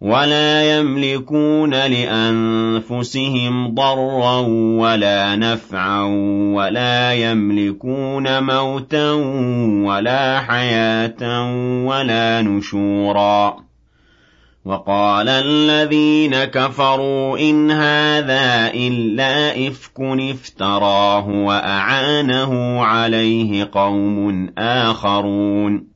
ولا يملكون لأنفسهم ضرا ولا نفعا ولا يملكون موتا ولا حياة ولا نشورا. وقال الذين كفروا إن هذا إلا إفك افتراه وأعانه عليه قوم آخرون.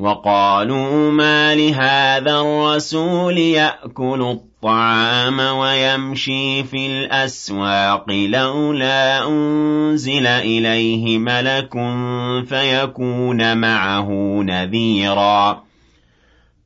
وقالوا ما لهذا الرسول يأكل الطعام ويمشي في الأسواق لولا أنزل إليه ملك فيكون معه نذيراً.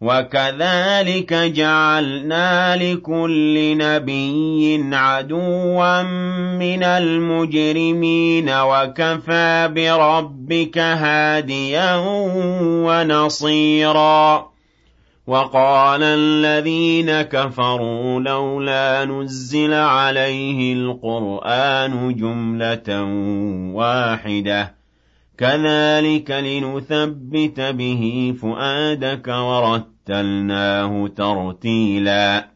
وَكَذَٰلِكَ جَعَلْنَا لِكُلِّ نَبِيٍّ عَدُوًّا مِّنَ الْمُجْرِمِينَ ۖ وَكَفَىٰ بِرَبِّكَ هَادِيًا وَنَصِيرًا. وَقَالَ الَّذِينَ كَفَرُوا لَوْلَا نُزِّلَ عَلَيْهِ الْقُرْآنُ جُمْلَةً وَاحِدَةً. كَذَٰلِكَ لِنُثَبِّتَ بِهِ فُؤَادَكَ وَرَتَّلْنَاهُ تَرْتِيلًا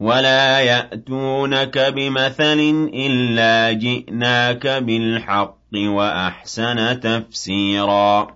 وَلَا يَأْتُونَكَ بِمَثَلٍ إِلَّا جِئْنَاكَ بِالْحَقِّ وَأَحْسَنَ تَفْسِيرًا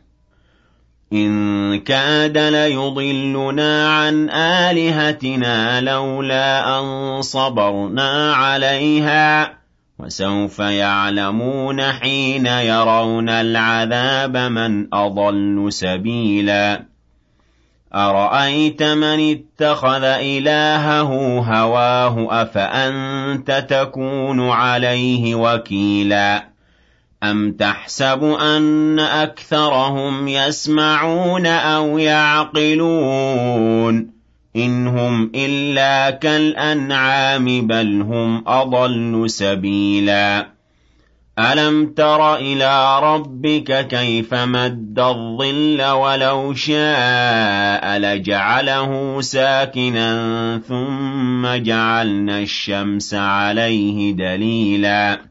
إِن كَادَ لَيُضِلُّنَا عَنْ آلِهَتِنَا لَوْلَا أَن صَبَرْنَا عَلَيْهَا ۚ وسوف يعلمون حين يرون العذاب من أضل سبيلا. أرأيت من اتخذ إلهه هواه أفأنت تكون عليه وكيلا؟ أم تحسب أن أكثرهم يسمعون أو يعقلون إن هم إلا كالأنعام بل هم أضل سبيلا ألم تر إلى ربك كيف مد الظل ولو شاء لجعله ساكنا ثم جعلنا الشمس عليه دليلا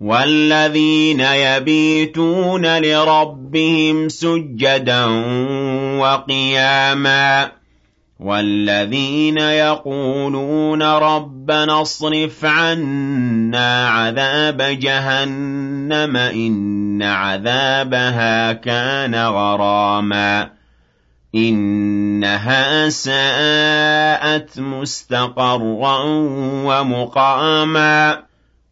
والذين يبيتون لربهم سجدا وقياما والذين يقولون ربنا اصرف عنا عذاب جهنم إن عذابها كان غراما إِنَّهَا سَاءَتْ مُسْتَقَرًّا وَمُقَامًا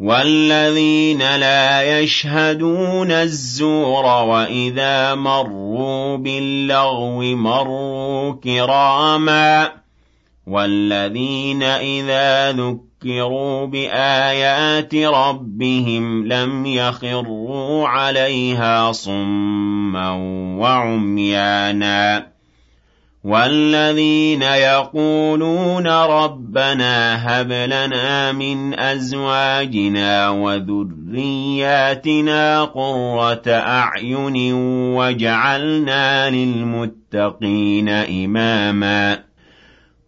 وَالَّذِينَ لَا يَشْهَدُونَ الزُّورَ وَإِذَا مَرُّوا بِاللَّغْوِ مَرُّوا كِرَامًا وَالَّذِينَ إِذَا ذُكِّرُوا بِآيَاتِ رَبِّهِمْ لَمْ يَخِرُّوا عَلَيْهَا صُمًّا وَعُمْيَانًا وَالَّذِينَ يَقُولُونَ رَبَّنَا هَبْ لَنَا مِنْ أَزْوَاجِنَا وَذُرِّيَّاتِنَا قُرَّةَ أَعْيُنٍ وَاجْعَلْنَا لِلْمُتَّقِينَ إِمَامًا.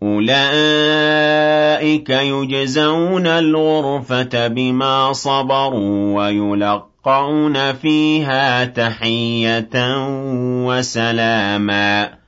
أُولَٰئِكَ يُجْزَوْنَ الْغُرْفَةَ بِمَا صَبَرُوا وَيُلَقَّوْنَ فِيهَا تَحِيَّةً وَسَلَامًا.